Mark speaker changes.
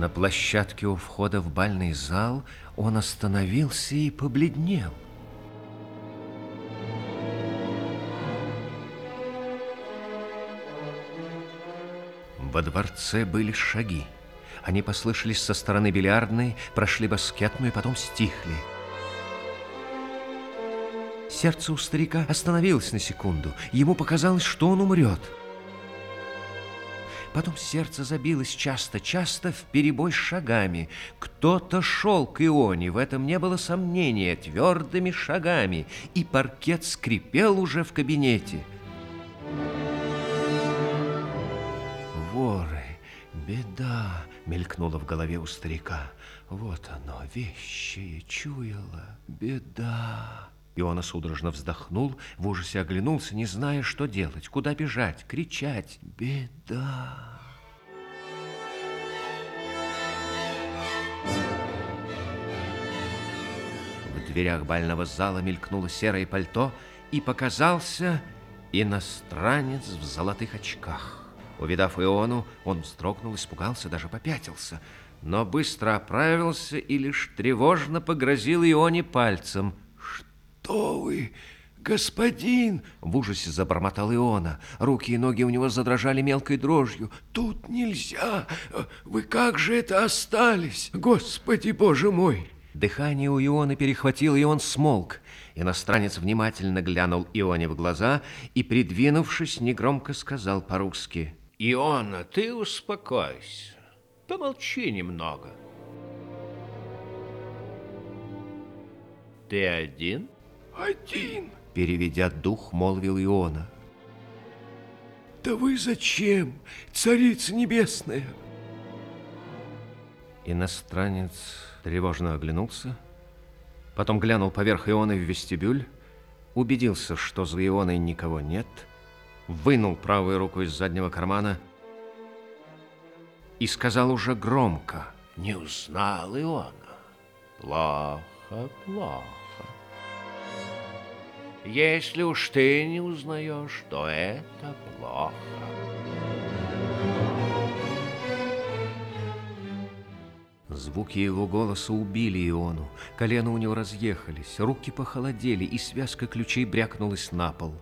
Speaker 1: На площадке у входа в бальный зал он остановился и побледнел. Во дворце были шаги. Они послышались со стороны бильярдной, прошли баскетную и потом стихли. Сердце у старика остановилось на секунду. Ему показалось, что он умрет. Потом сердце забилось часто-часто в перебой с шагами. Кто-то шел к Ионе, в этом не было сомнения, твердыми шагами, и паркет скрипел уже в кабинете. Воры, беда, мелькнула в голове у старика. Вот оно, вещее чуяло, беда. Иона судорожно вздохнул, в ужасе оглянулся, не зная, что делать, куда бежать, кричать. Беда! В дверях бального зала мелькнуло серое пальто, и показался иностранец в золотых очках. Увидав Иону, он вздрогнул, испугался, даже попятился, но быстро оправился и лишь тревожно погрозил Ионе пальцем – «Кто вы, господин?» — в ужасе забормотал Иона. Руки и ноги у него задрожали мелкой дрожью. «Тут нельзя! Вы как же это остались? Господи, боже мой!» Дыхание у Ионы перехватило, и он смолк. Иностранец внимательно глянул Ионе в глаза и, придвинувшись, негромко сказал по-русски.
Speaker 2: «Иона, ты успокойся. Помолчи немного». «Ты один?»
Speaker 1: Один, переведя дух, молвил Иона. Да вы зачем, царица небесная? Иностранец тревожно оглянулся, потом глянул поверх Ионы в вестибюль, убедился, что за Ионой никого нет, вынул правую руку из заднего кармана и сказал уже громко.
Speaker 2: Не узнал Иона. Плохо, плохо. Если уж ты не узнаешь, то это плохо.
Speaker 1: Звуки его голоса убили Иону. Колено у него разъехались, руки похолодели, и связка ключей брякнулась на пол.